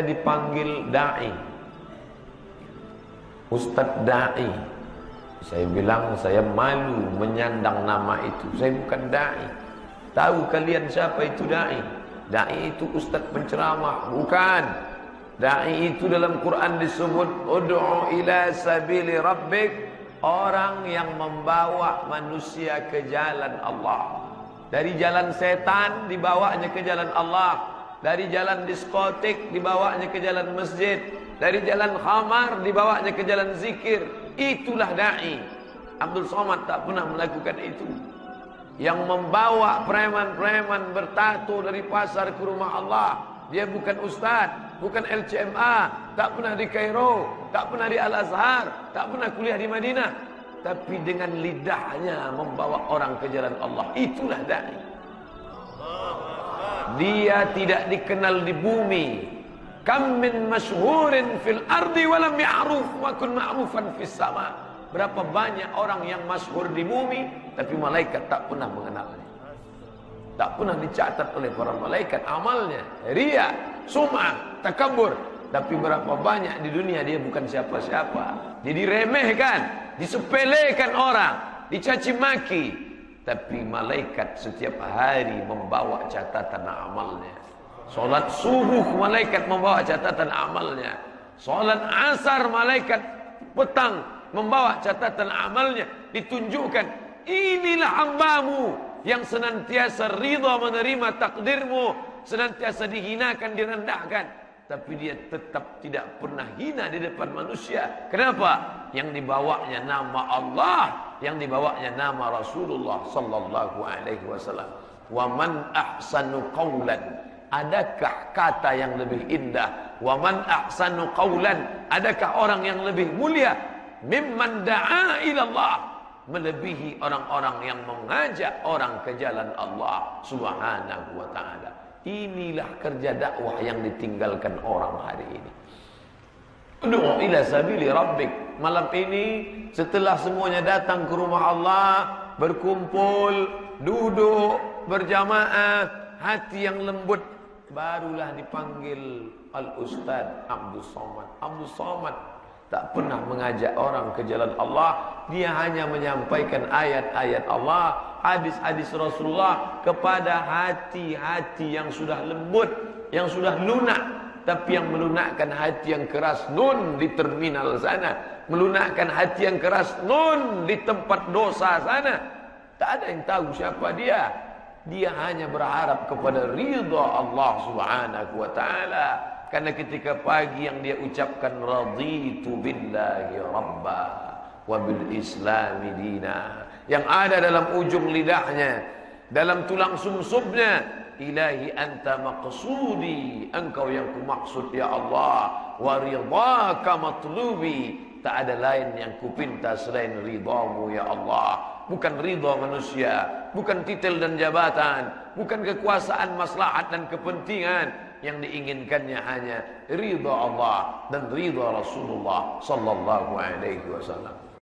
saya dipanggil da'i. Ustaz da'i. Saya bilang saya malu menyandang nama itu. Saya bukan da'i. Tahu kalian siapa itu da'i? Da'i itu ustaz penceramah, bukan. Da'i itu dalam Quran disebut ud'u ila sabili rabbik orang yang membawa manusia ke jalan Allah. Dari jalan setan dibawanya ke jalan Allah. Dari jalan diskotik dibawanya ke jalan masjid. Dari jalan khamar dibawanya ke jalan zikir. Itulah da'i. Abdul Somad tak pernah melakukan itu. Yang membawa preman-preman bertato dari pasar ke rumah Allah. Dia bukan ustaz, bukan LCMA, tak pernah di Kairo, tak pernah di Al-Azhar, tak pernah kuliah di Madinah tapi dengan lidahnya membawa orang ke jalan Allah itulah dai dia tidak dikenal di bumi. Kam min masyhurin fil ardi walam ya'ruf wa kun ma'rufan fis sama. Berapa banyak orang yang masyhur di bumi tapi malaikat tak pernah mengenalnya. Tak pernah dicatat oleh para malaikat amalnya. Ria sum'ah takabur tapi berapa banyak di dunia dia bukan siapa-siapa. Jadi remehkan disepelekan orang, dicaci maki. Tapi malaikat setiap hari membawa catatan amalnya. Solat subuh malaikat membawa catatan amalnya. Solat asar malaikat petang membawa catatan amalnya. Ditunjukkan inilah hambamu yang senantiasa ridha menerima takdirmu. Senantiasa dihinakan, direndahkan tapi dia tetap tidak pernah hina di depan manusia. Kenapa? Yang dibawanya nama Allah, yang dibawanya nama Rasulullah sallallahu alaihi wasallam. Wa man ahsanu qawlan? Adakah kata yang lebih indah? Wa man ahsanu qawlan? Adakah orang yang lebih mulia mimman da'a ila Allah? Melebihi orang-orang yang mengajak orang ke jalan Allah Subhanahu wa taala. Inilah kerja dakwah yang ditinggalkan orang hari ini. Du'a ila sabili rabbik. Malam ini setelah semuanya datang ke rumah Allah, berkumpul, duduk berjamaah, hati yang lembut barulah dipanggil Al-Ustaz Abdul Somad. Abdul Somad tak pernah mengajak orang ke jalan Allah dia hanya menyampaikan ayat-ayat Allah hadis-hadis Rasulullah kepada hati-hati yang sudah lembut yang sudah lunak tapi yang melunakkan hati yang keras nun di terminal sana. Melunakkan hati yang keras nun di tempat dosa sana. Tak ada yang tahu siapa dia. Dia hanya berharap kepada ridha Allah Subhanahu wa taala. Karena ketika pagi yang dia ucapkan raditu billahi rabba wa bil islami dina yang ada dalam ujung lidahnya dalam tulang sumsumnya ilahi anta maqsudi. Engkau yang kumaksud ya Allah. Wa ridhaka matlubi. Tak ada lain yang kupinta selain ridhamu ya Allah. Bukan ridha manusia. Bukan titel dan jabatan. Bukan kekuasaan maslahat dan kepentingan. Yang diinginkannya hanya ridha Allah dan ridha Rasulullah sallallahu alaihi wasallam